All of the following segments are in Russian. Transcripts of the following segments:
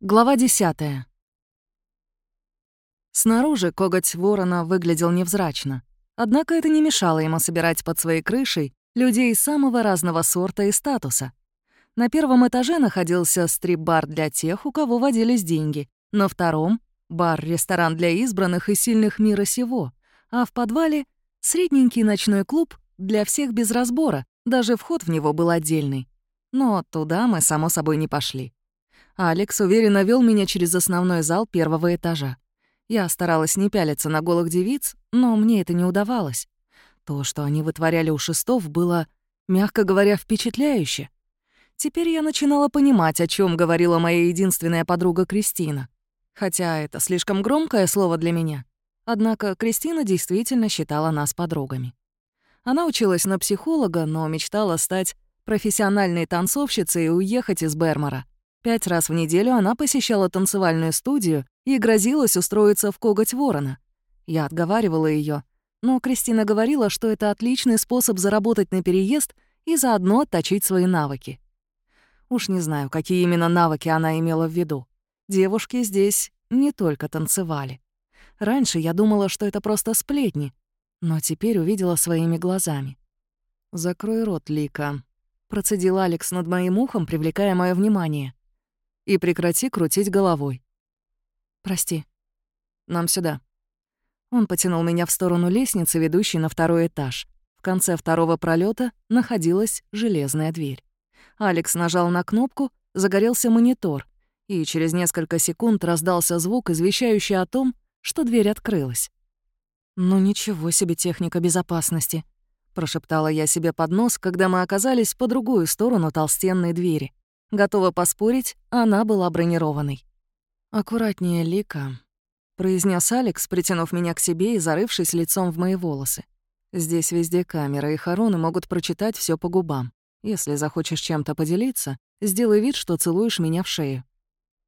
Глава 10. Снаружи коготь ворона выглядел невзрачно. Однако это не мешало ему собирать под своей крышей людей самого разного сорта и статуса. На первом этаже находился стрип-бар для тех, у кого водились деньги. На втором — бар-ресторан для избранных и сильных мира сего. А в подвале — средненький ночной клуб для всех без разбора, даже вход в него был отдельный. Но туда мы, само собой, не пошли. Алекс уверенно вел меня через основной зал первого этажа. Я старалась не пялиться на голых девиц, но мне это не удавалось. То, что они вытворяли у шестов, было, мягко говоря, впечатляюще. Теперь я начинала понимать, о чем говорила моя единственная подруга Кристина. Хотя это слишком громкое слово для меня. Однако Кристина действительно считала нас подругами. Она училась на психолога, но мечтала стать профессиональной танцовщицей и уехать из Бермора. Пять раз в неделю она посещала танцевальную студию и грозилась устроиться в коготь ворона. Я отговаривала ее, но Кристина говорила, что это отличный способ заработать на переезд и заодно отточить свои навыки. Уж не знаю, какие именно навыки она имела в виду. Девушки здесь не только танцевали. Раньше я думала, что это просто сплетни, но теперь увидела своими глазами. «Закрой рот, Лика», — процедил Алекс над моим ухом, привлекая мое внимание и прекрати крутить головой. Прости. Нам сюда. Он потянул меня в сторону лестницы, ведущей на второй этаж. В конце второго пролета находилась железная дверь. Алекс нажал на кнопку, загорелся монитор, и через несколько секунд раздался звук, извещающий о том, что дверь открылась. «Ну ничего себе техника безопасности», — прошептала я себе под нос, когда мы оказались по другую сторону толстенной двери. Готова поспорить, она была бронированной. «Аккуратнее, Лика», — произнес Алекс, притянув меня к себе и зарывшись лицом в мои волосы. «Здесь везде камера, и хороны могут прочитать все по губам. Если захочешь чем-то поделиться, сделай вид, что целуешь меня в шею».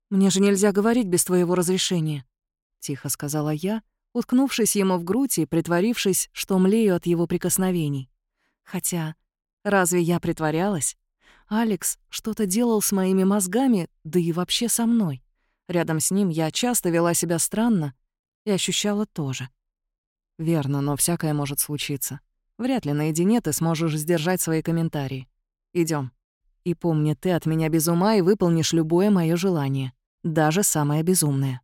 «Мне же нельзя говорить без твоего разрешения», — тихо сказала я, уткнувшись ему в грудь и притворившись, что млею от его прикосновений. Хотя, разве я притворялась? Алекс что-то делал с моими мозгами, да и вообще со мной. Рядом с ним я часто вела себя странно и ощущала тоже. Верно, но всякое может случиться. Вряд ли наедине ты сможешь сдержать свои комментарии. Идем. И помни, ты от меня без ума и выполнишь любое мое желание, даже самое безумное.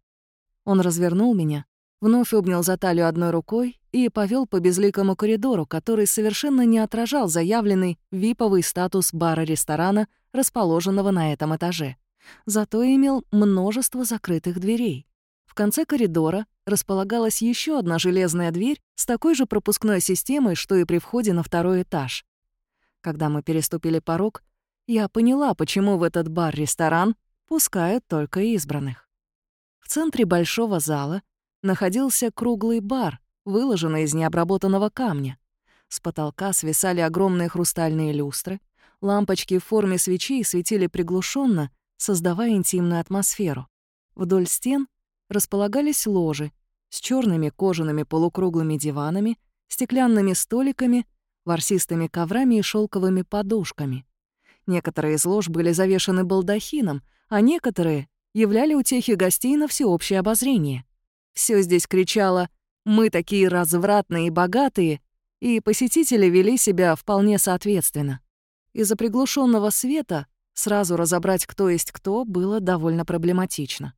Он развернул меня, вновь обнял за талию одной рукой и повел по безликому коридору, который совершенно не отражал заявленный виповый статус бара-ресторана, расположенного на этом этаже. Зато имел множество закрытых дверей. В конце коридора располагалась еще одна железная дверь с такой же пропускной системой, что и при входе на второй этаж. Когда мы переступили порог, я поняла, почему в этот бар-ресторан пускают только избранных. В центре большого зала находился круглый бар, выложена из необработанного камня. С потолка свисали огромные хрустальные люстры, лампочки в форме свечей светили приглушенно, создавая интимную атмосферу. Вдоль стен располагались ложи с черными кожаными полукруглыми диванами, стеклянными столиками, ворсистыми коврами и шелковыми подушками. Некоторые из лож были завешаны балдахином, а некоторые являли утехи гостей на всеобщее обозрение. Все здесь кричало мы такие развратные и богатые, и посетители вели себя вполне соответственно. Из-за приглушенного света сразу разобрать, кто есть кто, было довольно проблематично.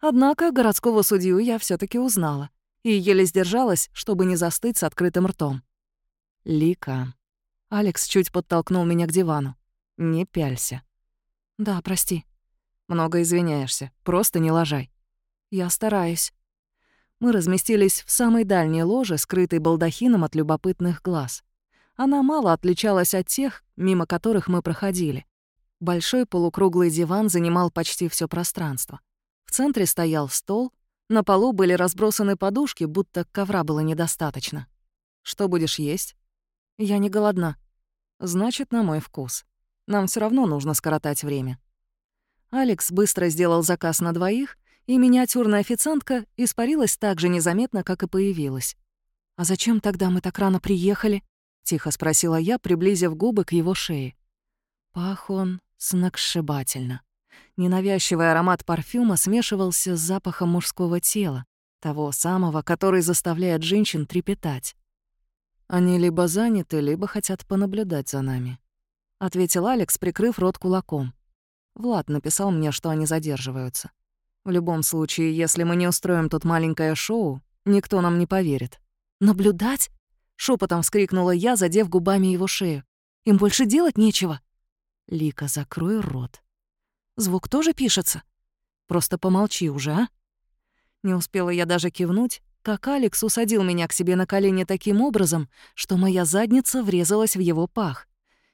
Однако городского судью я все таки узнала и еле сдержалась, чтобы не застыть с открытым ртом. «Лика». Алекс чуть подтолкнул меня к дивану. «Не пялься». «Да, прости». «Много извиняешься. Просто не ложай». «Я стараюсь» мы разместились в самой дальней ложе, скрытой балдахином от любопытных глаз. Она мало отличалась от тех, мимо которых мы проходили. Большой полукруглый диван занимал почти все пространство. В центре стоял стол, на полу были разбросаны подушки, будто ковра было недостаточно. «Что будешь есть?» «Я не голодна». «Значит, на мой вкус. Нам все равно нужно скоротать время». Алекс быстро сделал заказ на двоих, и миниатюрная официантка испарилась так же незаметно, как и появилась. «А зачем тогда мы так рано приехали?» — тихо спросила я, приблизив губы к его шее. Пах он сногсшибательно. Ненавязчивый аромат парфюма смешивался с запахом мужского тела, того самого, который заставляет женщин трепетать. «Они либо заняты, либо хотят понаблюдать за нами», — ответил Алекс, прикрыв рот кулаком. Влад написал мне, что они задерживаются. В любом случае, если мы не устроим тут маленькое шоу, никто нам не поверит. «Наблюдать?» — шепотом вскрикнула я, задев губами его шею. «Им больше делать нечего». «Лика, закрой рот». «Звук тоже пишется?» «Просто помолчи уже, а?» Не успела я даже кивнуть, как Алекс усадил меня к себе на колени таким образом, что моя задница врезалась в его пах.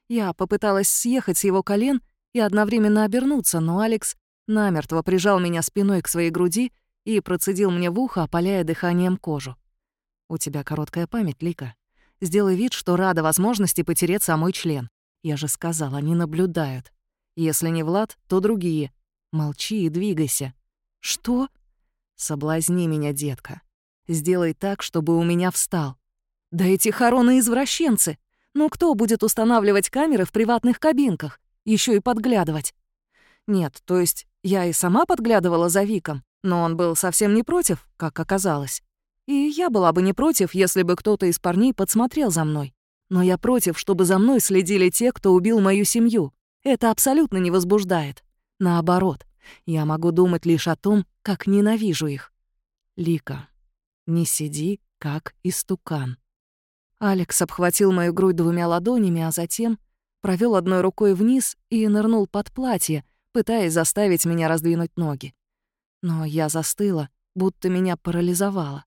Я попыталась съехать с его колен и одновременно обернуться, но Алекс намертво прижал меня спиной к своей груди и процедил мне в ухо, опаляя дыханием кожу. «У тебя короткая память, Лика. Сделай вид, что рада возможности потереть самой член. Я же сказала, они наблюдают. Если не Влад, то другие. Молчи и двигайся». «Что?» «Соблазни меня, детка. Сделай так, чтобы у меня встал. Да эти хороны извращенцы. Ну кто будет устанавливать камеры в приватных кабинках? еще и подглядывать. Нет, то есть я и сама подглядывала за Виком, но он был совсем не против, как оказалось. И я была бы не против, если бы кто-то из парней подсмотрел за мной. Но я против, чтобы за мной следили те, кто убил мою семью. Это абсолютно не возбуждает. Наоборот, я могу думать лишь о том, как ненавижу их. Лика, не сиди, как истукан. Алекс обхватил мою грудь двумя ладонями, а затем провел одной рукой вниз и нырнул под платье, пытаясь заставить меня раздвинуть ноги. Но я застыла, будто меня парализовало.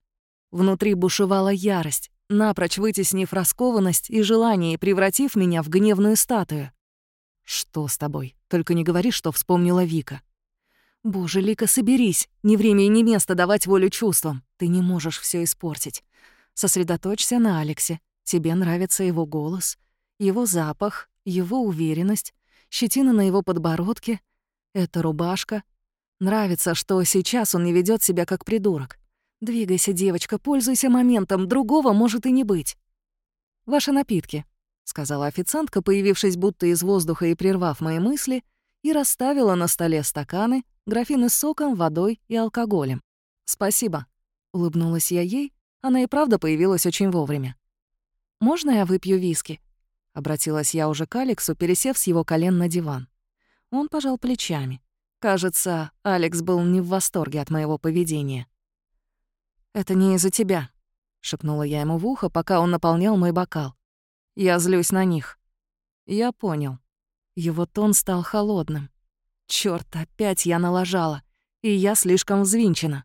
Внутри бушевала ярость, напрочь вытеснив раскованность и желание, превратив меня в гневную статую. «Что с тобой? Только не говори, что вспомнила Вика». «Боже, Лика, соберись. Не время и не место давать волю чувствам. Ты не можешь все испортить. Сосредоточься на Алексе. Тебе нравится его голос, его запах, его уверенность, щетина на его подбородке, эта рубашка. Нравится, что сейчас он не ведет себя как придурок. Двигайся, девочка, пользуйся моментом, другого может и не быть. «Ваши напитки», — сказала официантка, появившись будто из воздуха и прервав мои мысли, и расставила на столе стаканы, графины с соком, водой и алкоголем. «Спасибо», — улыбнулась я ей, она и правда появилась очень вовремя. «Можно я выпью виски?» — обратилась я уже к Алексу, пересев с его колен на диван. Он пожал плечами. Кажется, Алекс был не в восторге от моего поведения. «Это не из-за тебя», — шепнула я ему в ухо, пока он наполнял мой бокал. «Я злюсь на них». Я понял. Его тон стал холодным. Чёрт, опять я налажала, и я слишком взвинчена.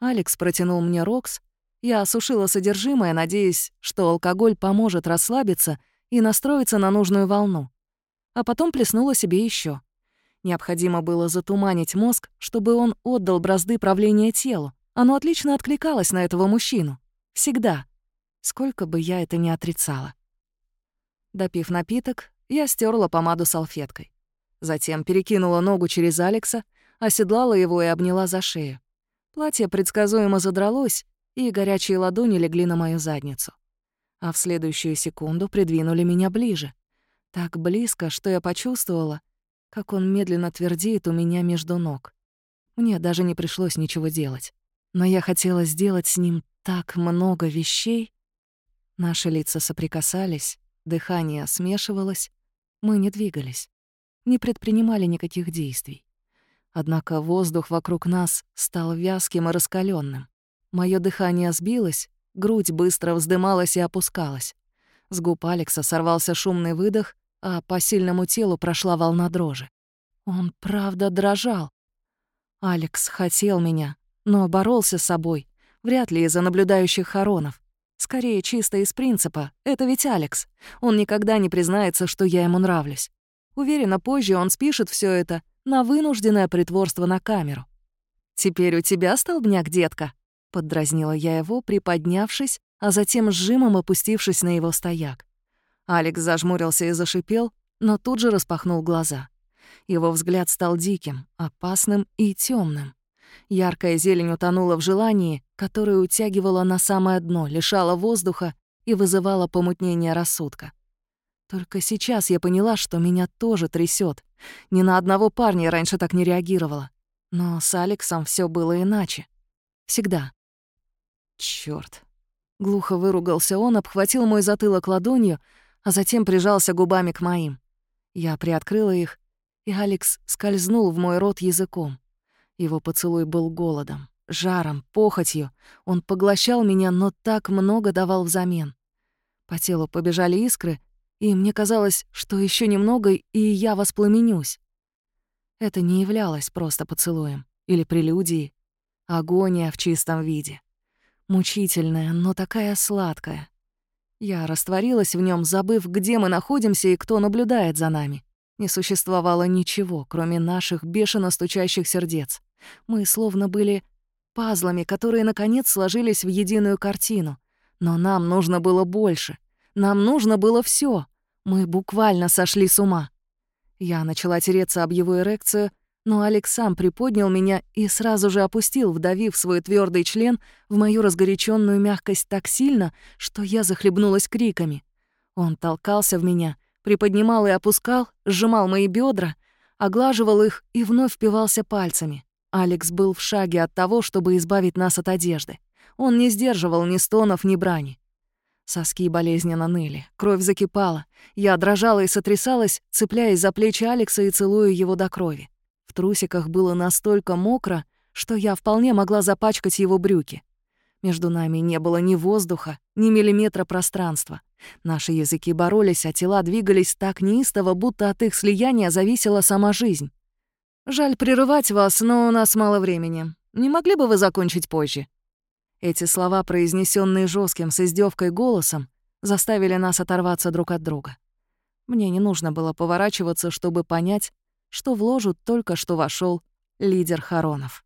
Алекс протянул мне Рокс. Я осушила содержимое, надеясь, что алкоголь поможет расслабиться и настроиться на нужную волну. А потом плеснула себе еще. Необходимо было затуманить мозг, чтобы он отдал бразды правления телу. Оно отлично откликалось на этого мужчину. Всегда. Сколько бы я это ни отрицала. Допив напиток, я стерла помаду салфеткой. Затем перекинула ногу через Алекса, оседлала его и обняла за шею. Платье предсказуемо задралось, и горячие ладони легли на мою задницу. А в следующую секунду придвинули меня ближе. Так близко, что я почувствовала, как он медленно твердеет у меня между ног. Мне даже не пришлось ничего делать. Но я хотела сделать с ним так много вещей. Наши лица соприкасались, дыхание смешивалось, мы не двигались не предпринимали никаких действий. Однако воздух вокруг нас стал вязким и раскаленным. Мое дыхание сбилось, грудь быстро вздымалась и опускалась. С губ Алекса сорвался шумный выдох, а по сильному телу прошла волна дрожи. Он правда дрожал. Алекс хотел меня, но боролся с собой, вряд ли из-за наблюдающих хоронов. Скорее, чисто из принципа. Это ведь Алекс. Он никогда не признается, что я ему нравлюсь. Уверена, позже он спишет все это на вынужденное притворство на камеру. «Теперь у тебя столбняк, детка?» — поддразнила я его, приподнявшись, а затем сжимом опустившись на его стояк. Алекс зажмурился и зашипел, но тут же распахнул глаза. Его взгляд стал диким, опасным и темным. Яркая зелень утонула в желании, которое утягивало на самое дно, лишало воздуха и вызывало помутнение рассудка. Только сейчас я поняла, что меня тоже трясет. Ни на одного парня раньше так не реагировала. Но с Алексом все было иначе. Всегда. Черт! Глухо выругался он, обхватил мой затылок ладонью, а затем прижался губами к моим. Я приоткрыла их, и Алекс скользнул в мой рот языком. Его поцелуй был голодом, жаром, похотью. Он поглощал меня, но так много давал взамен. По телу побежали искры, и мне казалось, что еще немного, и я воспламенюсь. Это не являлось просто поцелуем или прелюдией. Агония в чистом виде. Мучительная, но такая сладкая. Я растворилась в нем, забыв, где мы находимся и кто наблюдает за нами. Не существовало ничего, кроме наших бешено стучащих сердец. Мы словно были пазлами, которые, наконец, сложились в единую картину. Но нам нужно было больше. Нам нужно было все. Мы буквально сошли с ума. Я начала тереться об его эрекцию, но Алекс сам приподнял меня и сразу же опустил, вдавив свой твердый член в мою разгоряченную мягкость так сильно, что я захлебнулась криками. Он толкался в меня, приподнимал и опускал, сжимал мои бедра, оглаживал их и вновь впивался пальцами. Алекс был в шаге от того, чтобы избавить нас от одежды. Он не сдерживал ни стонов, ни брани. Соски болезненно ныли, кровь закипала. Я дрожала и сотрясалась, цепляясь за плечи Алекса и целуя его до крови. В трусиках было настолько мокро, что я вполне могла запачкать его брюки. Между нами не было ни воздуха, ни миллиметра пространства. Наши языки боролись, а тела двигались так неистово, будто от их слияния зависела сама жизнь. «Жаль прерывать вас, но у нас мало времени. Не могли бы вы закончить позже?» Эти слова, произнесенные жестким с издевкой голосом, заставили нас оторваться друг от друга. Мне не нужно было поворачиваться, чтобы понять, что в ложу только что вошел лидер Харонов.